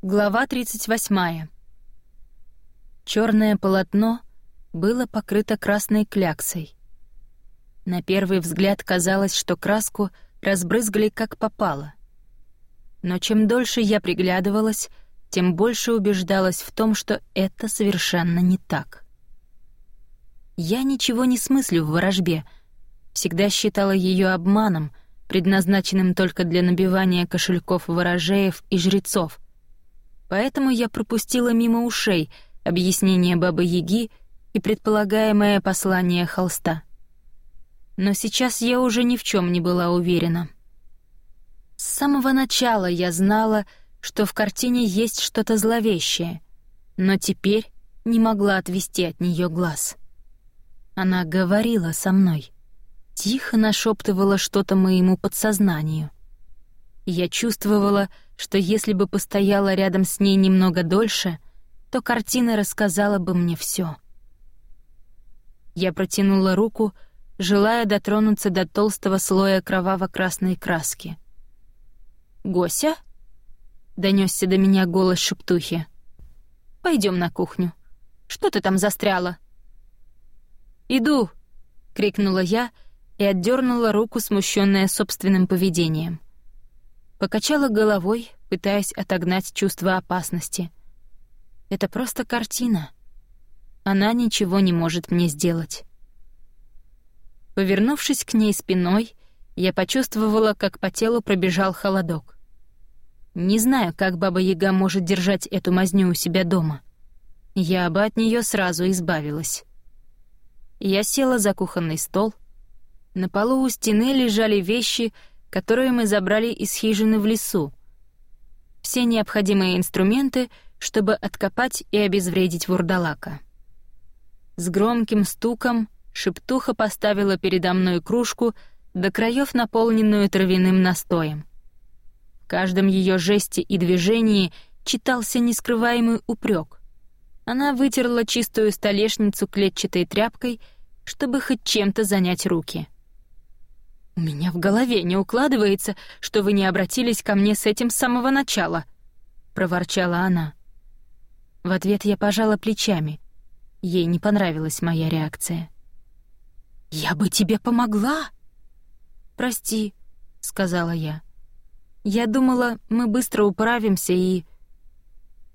Глава 38. Черное полотно было покрыто красной кляксой. На первый взгляд казалось, что краску разбрызгали как попало. Но чем дольше я приглядывалась, тем больше убеждалась в том, что это совершенно не так. Я ничего не смыслю в ворожбе, всегда считала ее обманом, предназначенным только для набивания кошельков ворожеев и жрецов — Поэтому я пропустила мимо ушей объяснение Бабы-Яги и предполагаемое послание холста. Но сейчас я уже ни в чем не была уверена. С самого начала я знала, что в картине есть что-то зловещее, но теперь не могла отвести от нее глаз. Она говорила со мной, тихо нашептывала что-то моему подсознанию — я чувствовала, что если бы постояла рядом с ней немного дольше, то картина рассказала бы мне все. Я протянула руку, желая дотронуться до толстого слоя кроваво-красной краски. «Гося?» — донесся до меня голос шептухи. Пойдем на кухню. Что ты там застряла?» «Иду!» — крикнула я и отдернула руку, смущенная собственным поведением. Покачала головой, пытаясь отогнать чувство опасности. Это просто картина. Она ничего не может мне сделать. Повернувшись к ней спиной, я почувствовала, как по телу пробежал холодок. Не знаю, как Баба-Яга может держать эту мазню у себя дома. Я бы от нее сразу избавилась. Я села за кухонный стол. На полу у стены лежали вещи, которые мы забрали из хижины в лесу. Все необходимые инструменты, чтобы откопать и обезвредить вурдалака. С громким стуком шептуха поставила передо мной кружку, до краев наполненную травяным настоем. В каждом ее жесте и движении читался нескрываемый упрек. Она вытерла чистую столешницу клетчатой тряпкой, чтобы хоть чем-то занять руки — «У меня в голове не укладывается, что вы не обратились ко мне с этим с самого начала», — проворчала она. В ответ я пожала плечами. Ей не понравилась моя реакция. «Я бы тебе помогла!» «Прости», — сказала я. «Я думала, мы быстро управимся и...»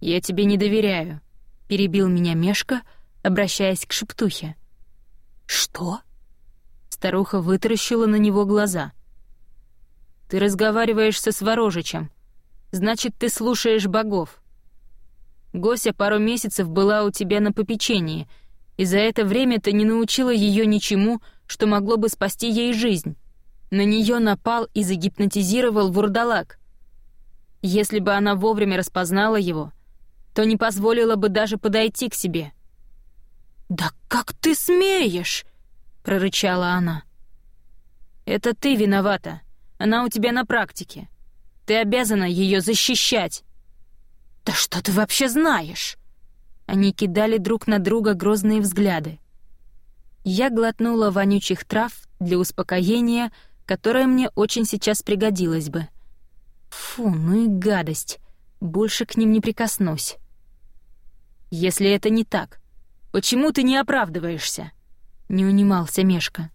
«Я тебе не доверяю», — перебил меня Мешка, обращаясь к шептухе. «Что?» Старуха вытаращила на него глаза. «Ты разговариваешь со Сворожичем. Значит, ты слушаешь богов. Гося пару месяцев была у тебя на попечении, и за это время ты не научила ее ничему, что могло бы спасти ей жизнь. На нее напал и загипнотизировал вурдалак. Если бы она вовремя распознала его, то не позволила бы даже подойти к себе». «Да как ты смеешь!» Прорычала она. «Это ты виновата. Она у тебя на практике. Ты обязана ее защищать». «Да что ты вообще знаешь?» Они кидали друг на друга грозные взгляды. Я глотнула вонючих трав для успокоения, которое мне очень сейчас пригодилось бы. Фу, ну и гадость. Больше к ним не прикоснусь. Если это не так, почему ты не оправдываешься? Не унимался Мешка.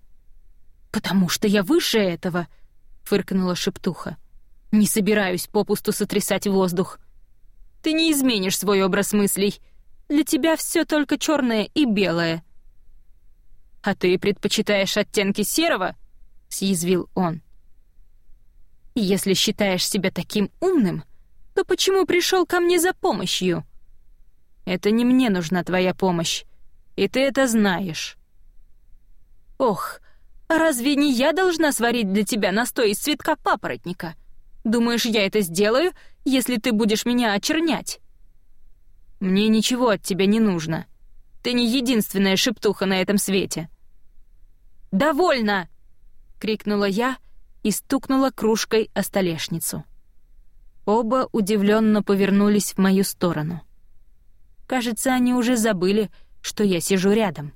«Потому что я выше этого!» — фыркнула шептуха. «Не собираюсь попусту сотрясать воздух. Ты не изменишь свой образ мыслей. Для тебя все только черное и белое». «А ты предпочитаешь оттенки серого?» — съязвил он. «Если считаешь себя таким умным, то почему пришел ко мне за помощью?» «Это не мне нужна твоя помощь, и ты это знаешь». Ох, разве не я должна сварить для тебя настой из цветка папоротника? Думаешь, я это сделаю, если ты будешь меня очернять? Мне ничего от тебя не нужно. Ты не единственная шептуха на этом свете. «Довольно!» — крикнула я и стукнула кружкой о столешницу. Оба удивленно повернулись в мою сторону. Кажется, они уже забыли, что я сижу рядом.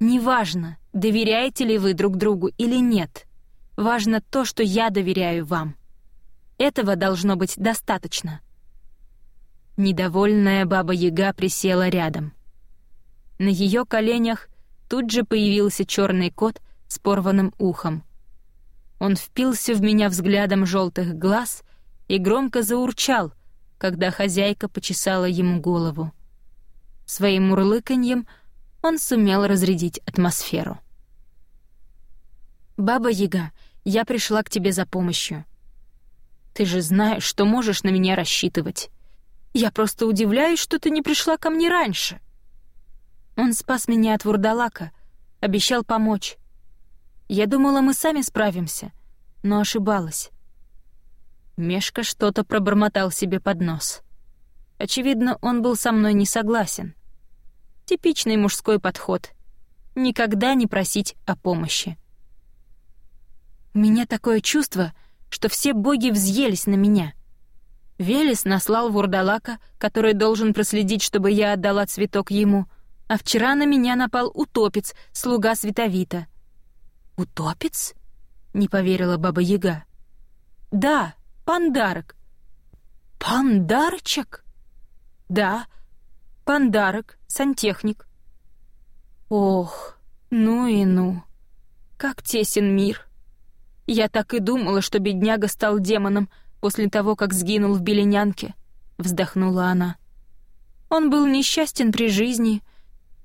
Неважно, доверяете ли вы друг другу или нет. Важно то, что я доверяю вам. Этого должно быть достаточно. Недовольная баба-яга присела рядом. На ее коленях тут же появился черный кот с порванным ухом. Он впился в меня взглядом желтых глаз и громко заурчал, когда хозяйка почесала ему голову. Своим мурлыканьем он сумел разрядить атмосферу. «Баба-яга, я пришла к тебе за помощью. Ты же знаешь, что можешь на меня рассчитывать. Я просто удивляюсь, что ты не пришла ко мне раньше». Он спас меня от вурдалака, обещал помочь. Я думала, мы сами справимся, но ошибалась. Мешка что-то пробормотал себе под нос. Очевидно, он был со мной не согласен. Типичный мужской подход. Никогда не просить о помощи. У меня такое чувство, что все боги взъелись на меня. Велес наслал вурдалака, который должен проследить, чтобы я отдала цветок ему, а вчера на меня напал утопец, слуга Световита. «Утопец?» — не поверила Баба Яга. «Да, пандарок». «Пандарчик?» «Да, пандарок, сантехник». «Ох, ну и ну, как тесен мир». Я так и думала, что бедняга стал демоном после того, как сгинул в Беленянке, вздохнула она. Он был несчастен при жизни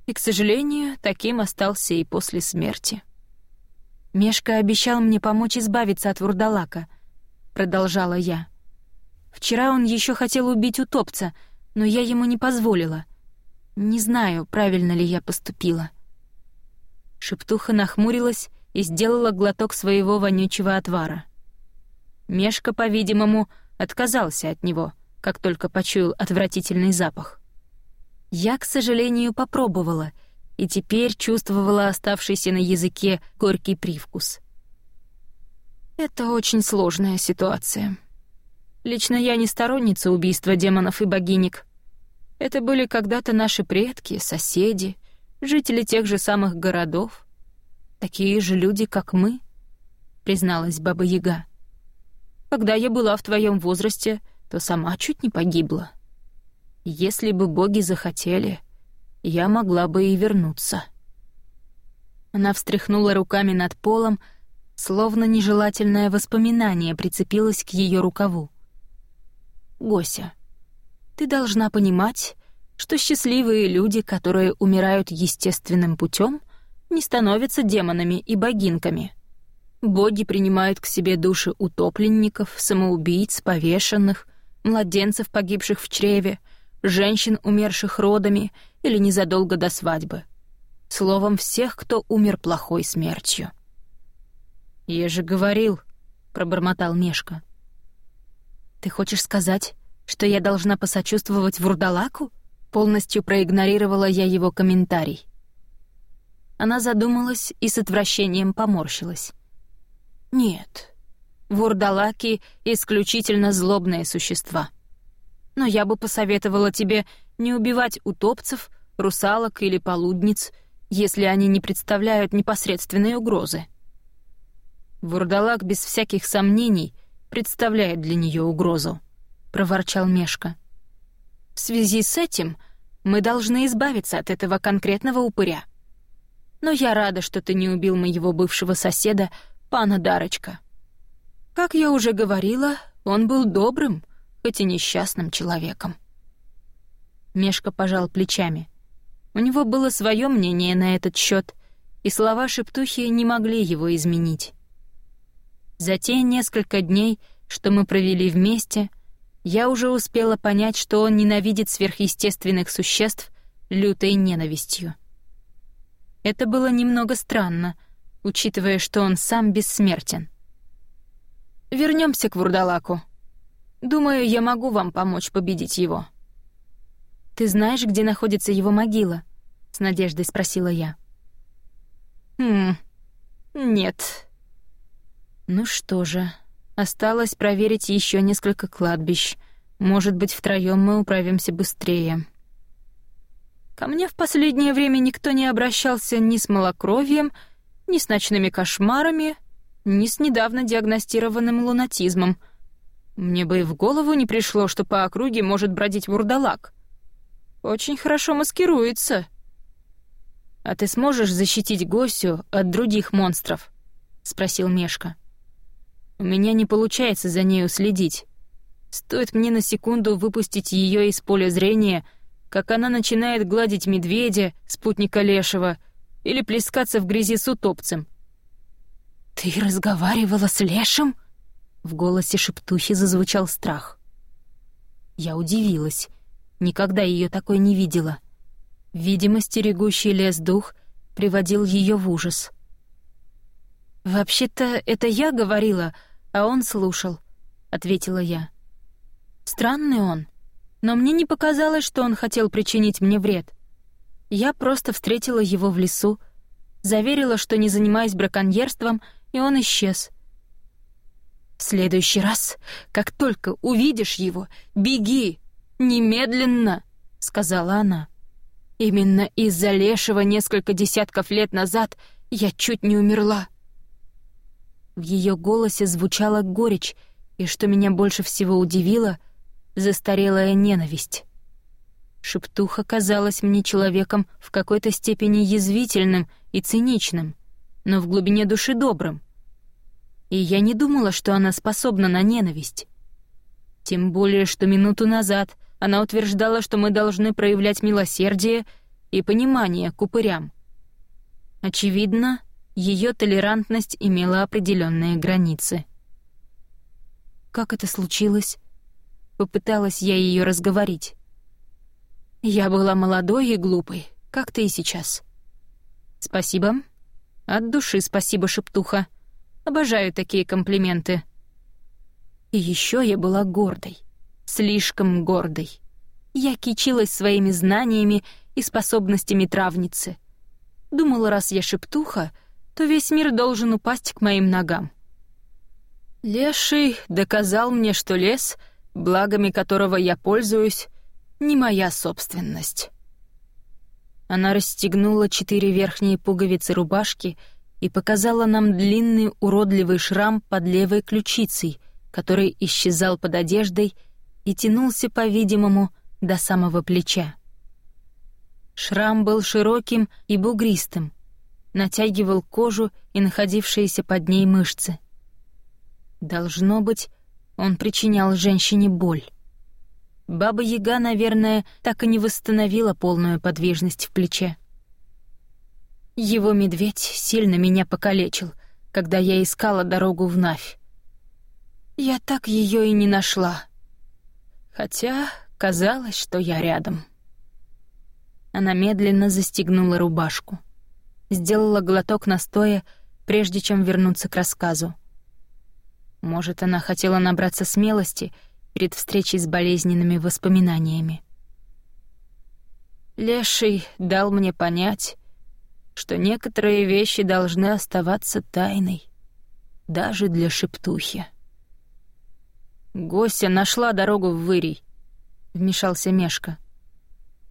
и, к сожалению, таким остался и после смерти. Мешка обещал мне помочь избавиться от вурдалака, продолжала я. Вчера он еще хотел убить утопца, но я ему не позволила. Не знаю, правильно ли я поступила. Шептуха нахмурилась и сделала глоток своего вонючего отвара. Мешка, по-видимому, отказался от него, как только почуял отвратительный запах. Я, к сожалению, попробовала и теперь чувствовала оставшийся на языке горький привкус. Это очень сложная ситуация. Лично я не сторонница убийства демонов и богинек. Это были когда-то наши предки, соседи, жители тех же самых городов такие же люди, как мы», — призналась Баба Яга. «Когда я была в твоем возрасте, то сама чуть не погибла. Если бы боги захотели, я могла бы и вернуться». Она встряхнула руками над полом, словно нежелательное воспоминание прицепилось к ее рукаву. «Гося, ты должна понимать, что счастливые люди, которые умирают естественным путем, не становятся демонами и богинками. Боги принимают к себе души утопленников, самоубийц, повешенных, младенцев, погибших в чреве, женщин, умерших родами или незадолго до свадьбы. Словом, всех, кто умер плохой смертью. «Я же говорил», — пробормотал Мешка. «Ты хочешь сказать, что я должна посочувствовать Вурдалаку?» Полностью проигнорировала я его комментарий. Она задумалась и с отвращением поморщилась. «Нет, вурдалаки — исключительно злобные существа. Но я бы посоветовала тебе не убивать утопцев, русалок или полудниц, если они не представляют непосредственной угрозы. Вурдалак без всяких сомнений представляет для нее угрозу», — проворчал Мешка. «В связи с этим мы должны избавиться от этого конкретного упыря» но я рада, что ты не убил моего бывшего соседа, пана Дарочка. Как я уже говорила, он был добрым, хоть и несчастным человеком. Мешка пожал плечами. У него было свое мнение на этот счет, и слова шептухи не могли его изменить. За те несколько дней, что мы провели вместе, я уже успела понять, что он ненавидит сверхъестественных существ лютой ненавистью. Это было немного странно, учитывая, что он сам бессмертен. Вернемся к Вурдалаку. Думаю, я могу вам помочь победить его. Ты знаешь, где находится его могила? с надеждой спросила я. Хм. Нет. Ну что же, осталось проверить еще несколько кладбищ. Может быть, втроем мы управимся быстрее. Ко мне в последнее время никто не обращался ни с малокровием, ни с ночными кошмарами, ни с недавно диагностированным лунатизмом. Мне бы и в голову не пришло, что по округе может бродить вурдалак. Очень хорошо маскируется. А ты сможешь защитить Госю от других монстров? спросил Мешка. У меня не получается за нею следить. Стоит мне на секунду выпустить ее из поля зрения, как она начинает гладить медведя, спутника Лешего, или плескаться в грязи с утопцем. «Ты разговаривала с Лешем?» В голосе шептухи зазвучал страх. Я удивилась. Никогда ее такой не видела. Видимо, стерегущий лес дух приводил ее в ужас. «Вообще-то это я говорила, а он слушал», — ответила я. Странный он, но мне не показалось, что он хотел причинить мне вред. Я просто встретила его в лесу, заверила, что не занимаюсь браконьерством, и он исчез. «В следующий раз, как только увидишь его, беги! Немедленно!» — сказала она. «Именно из-за лешего несколько десятков лет назад я чуть не умерла». В ее голосе звучала горечь, и, что меня больше всего удивило — застарелая ненависть. Шептуха казалась мне человеком в какой-то степени язвительным и циничным, но в глубине души добрым. И я не думала, что она способна на ненависть. Тем более, что минуту назад она утверждала, что мы должны проявлять милосердие и понимание к упырям. Очевидно, ее толерантность имела определенные границы. Как это случилось? Попыталась я ее разговорить. Я была молодой и глупой, как ты и сейчас. Спасибо. От души спасибо, шептуха. Обожаю такие комплименты. И еще я была гордой. Слишком гордой. Я кичилась своими знаниями и способностями травницы. Думала, раз я шептуха, то весь мир должен упасть к моим ногам. Леший доказал мне, что лес — благами которого я пользуюсь, не моя собственность. Она расстегнула четыре верхние пуговицы рубашки и показала нам длинный уродливый шрам под левой ключицей, который исчезал под одеждой и тянулся, по-видимому, до самого плеча. Шрам был широким и бугристым, натягивал кожу и находившиеся под ней мышцы. Должно быть, он причинял женщине боль. Баба-яга, наверное, так и не восстановила полную подвижность в плече. Его медведь сильно меня покалечил, когда я искала дорогу в Навь. Я так ее и не нашла. Хотя казалось, что я рядом. Она медленно застегнула рубашку. Сделала глоток настоя, прежде чем вернуться к рассказу. Может, она хотела набраться смелости перед встречей с болезненными воспоминаниями. Леший дал мне понять, что некоторые вещи должны оставаться тайной, даже для шептухи. «Гостя нашла дорогу в Вырий», — вмешался Мешка.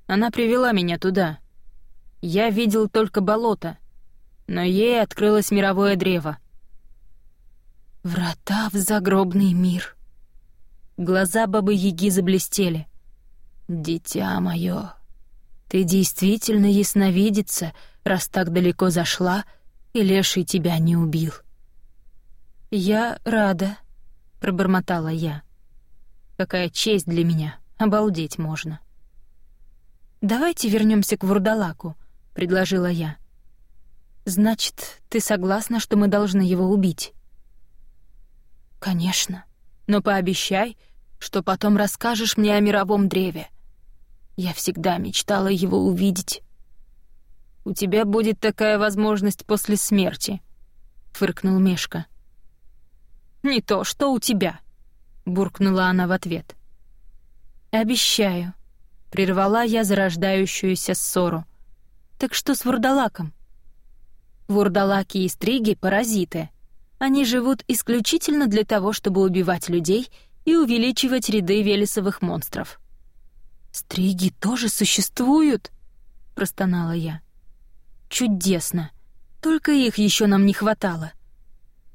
«Она привела меня туда. Я видел только болото, но ей открылось мировое древо. Врата в загробный мир. Глаза бабы-яги заблестели. «Дитя мое, ты действительно ясновидица, раз так далеко зашла, и леший тебя не убил». «Я рада», — пробормотала я. «Какая честь для меня, обалдеть можно». «Давайте вернемся к Вурдалаку», — предложила я. «Значит, ты согласна, что мы должны его убить?» «Конечно. Но пообещай, что потом расскажешь мне о мировом древе. Я всегда мечтала его увидеть». «У тебя будет такая возможность после смерти», — фыркнул Мешка. «Не то, что у тебя», — буркнула она в ответ. «Обещаю», — прервала я зарождающуюся ссору. «Так что с вурдалаком?» «Вурдалаки и стриги — паразиты», они живут исключительно для того, чтобы убивать людей и увеличивать ряды велесовых монстров. «Стриги тоже существуют?» — простонала я. «Чудесно! Только их еще нам не хватало.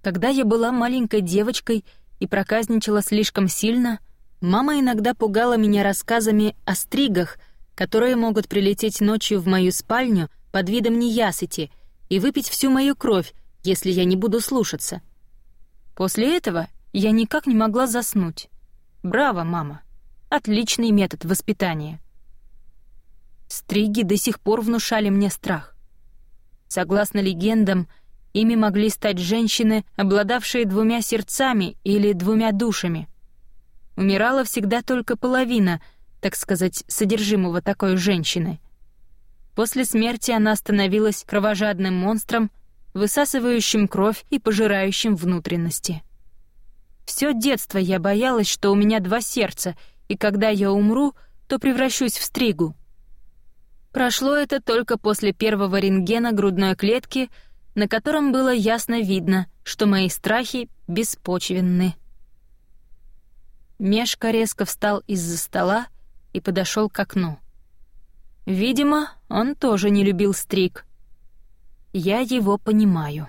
Когда я была маленькой девочкой, и проказничала слишком сильно, мама иногда пугала меня рассказами о стригах, которые могут прилететь ночью в мою спальню под видом неясыти и выпить всю мою кровь, если я не буду слушаться. После этого я никак не могла заснуть. Браво, мама. Отличный метод воспитания. Стриги до сих пор внушали мне страх. Согласно легендам, ими могли стать женщины, обладавшие двумя сердцами или двумя душами. Умирала всегда только половина, так сказать, содержимого такой женщины. После смерти она становилась кровожадным монстром, высасывающим кровь и пожирающим внутренности. Всё детство я боялась, что у меня два сердца, и когда я умру, то превращусь в стригу. Прошло это только после первого рентгена грудной клетки, на котором было ясно видно, что мои страхи беспочвенны. Мешка резко встал из-за стола и подошел к окну. Видимо, он тоже не любил стриг. Я его понимаю.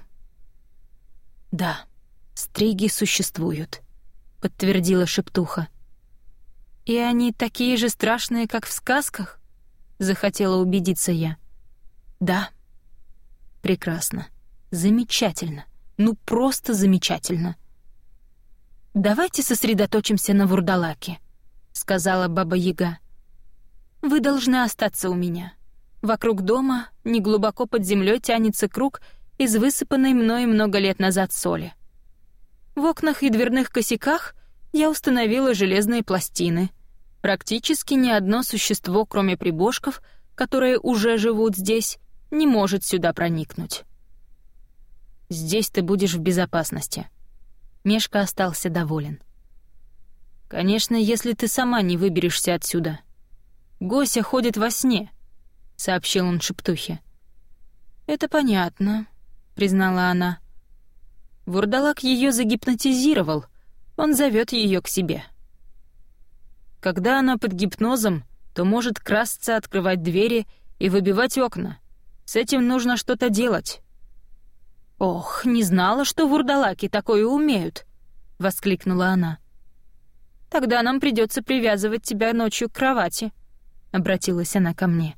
«Да, стриги существуют», — подтвердила шептуха. «И они такие же страшные, как в сказках?» захотела убедиться я. Да. Прекрасно. Замечательно. Ну просто замечательно. Давайте сосредоточимся на вурдалаке, сказала баба Яга. Вы должны остаться у меня. Вокруг дома, неглубоко под землей тянется круг из высыпанной мной много лет назад соли. В окнах и дверных косяках я установила железные пластины — Практически ни одно существо, кроме прибожков, которые уже живут здесь, не может сюда проникнуть. Здесь ты будешь в безопасности. Мешка остался доволен. Конечно, если ты сама не выберешься отсюда. Гося ходит во сне, сообщил он шептухе. Это понятно, признала она. Вурдалак ее загипнотизировал. Он зовет ее к себе. Когда она под гипнозом, то может красться, открывать двери и выбивать окна. С этим нужно что-то делать. «Ох, не знала, что вурдалаки такое умеют!» — воскликнула она. «Тогда нам придется привязывать тебя ночью к кровати», — обратилась она ко мне.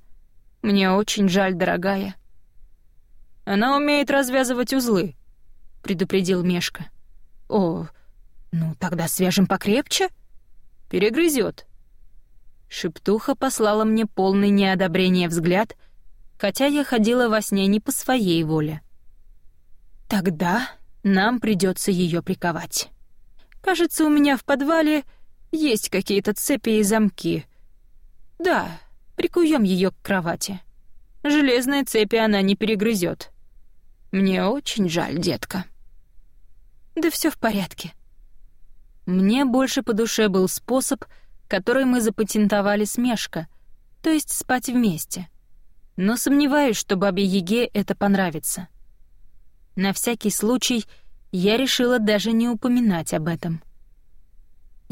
«Мне очень жаль, дорогая». «Она умеет развязывать узлы», — предупредил Мешка. «О, ну тогда свяжем покрепче», Перегрызет. Шептуха послала мне полный неодобрения взгляд, хотя я ходила во сне не по своей воле. Тогда нам придется ее приковать. Кажется, у меня в подвале есть какие-то цепи и замки. Да, прикуем ее к кровати. Железные цепи она не перегрызет. Мне очень жаль, детка. Да все в порядке. Мне больше по душе был способ, который мы запатентовали с Мешко, то есть спать вместе. Но сомневаюсь, что бабе Еге это понравится. На всякий случай я решила даже не упоминать об этом.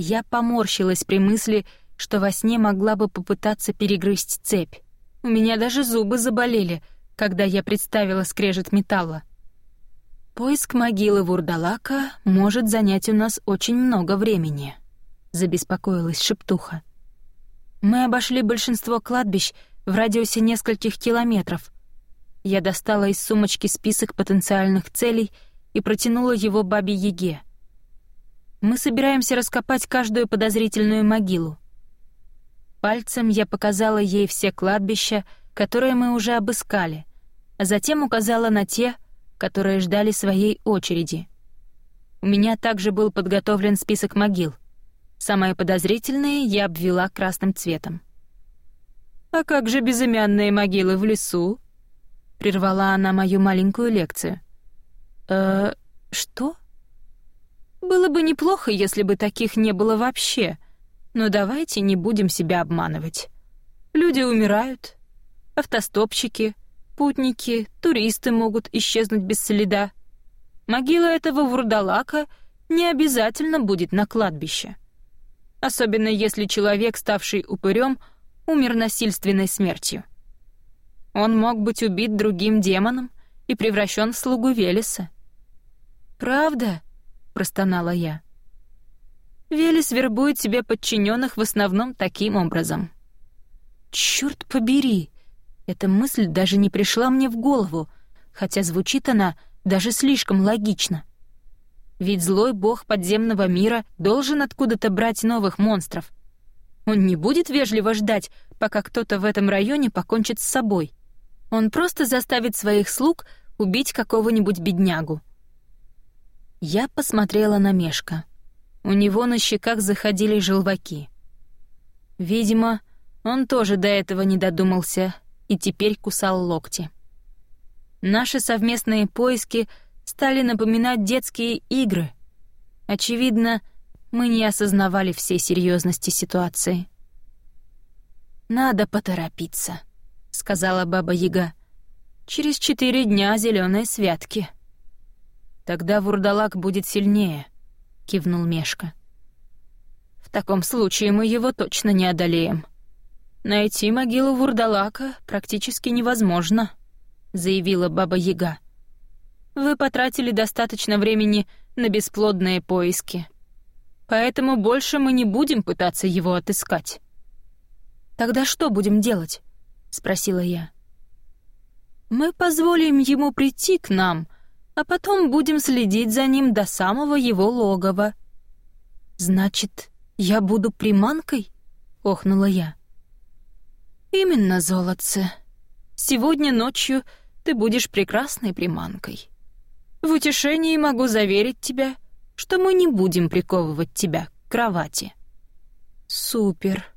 Я поморщилась при мысли, что во сне могла бы попытаться перегрызть цепь. У меня даже зубы заболели, когда я представила скрежет металла. Поиск могилы Вурдалака может занять у нас очень много времени, забеспокоилась Шептуха. Мы обошли большинство кладбищ в радиусе нескольких километров. Я достала из сумочки список потенциальных целей и протянула его бабе Еге. Мы собираемся раскопать каждую подозрительную могилу. Пальцем я показала ей все кладбища, которые мы уже обыскали, а затем указала на те, которые ждали своей очереди. У меня также был подготовлен список могил. Самые подозрительные я обвела красным цветом. «А как же безымянные могилы в лесу?» — прервала она мою маленькую лекцию. «Э, что?» «Было бы неплохо, если бы таких не было вообще, но давайте не будем себя обманывать. Люди умирают, автостопщики, путники, туристы могут исчезнуть без следа. Могила этого вурдалака не обязательно будет на кладбище. Особенно если человек, ставший упырем, умер насильственной смертью. Он мог быть убит другим демоном и превращен в слугу Велеса. «Правда?» — простонала я. Велес вербует себе подчиненных в основном таким образом. Черт побери! Эта мысль даже не пришла мне в голову, хотя звучит она даже слишком логично. Ведь злой бог подземного мира должен откуда-то брать новых монстров. Он не будет вежливо ждать, пока кто-то в этом районе покончит с собой. Он просто заставит своих слуг убить какого-нибудь беднягу. Я посмотрела на Мешка. У него на щеках заходили желваки. Видимо, он тоже до этого не додумался и теперь кусал локти. Наши совместные поиски стали напоминать детские игры. Очевидно, мы не осознавали всей серьезности ситуации. «Надо поторопиться», — сказала Баба Яга. «Через четыре дня зеленые святки». «Тогда вурдалак будет сильнее», кивнул Мешка. В таком случае мы его точно не одолеем. Найти могилу Вурдалака практически невозможно, заявила баба Яга. Вы потратили достаточно времени на бесплодные поиски. Поэтому больше мы не будем пытаться его отыскать. Тогда что будем делать? спросила я. Мы позволим ему прийти к нам а потом будем следить за ним до самого его логова». «Значит, я буду приманкой?» — охнула я. «Именно, золотце. Сегодня ночью ты будешь прекрасной приманкой. В утешении могу заверить тебя, что мы не будем приковывать тебя к кровати». «Супер»,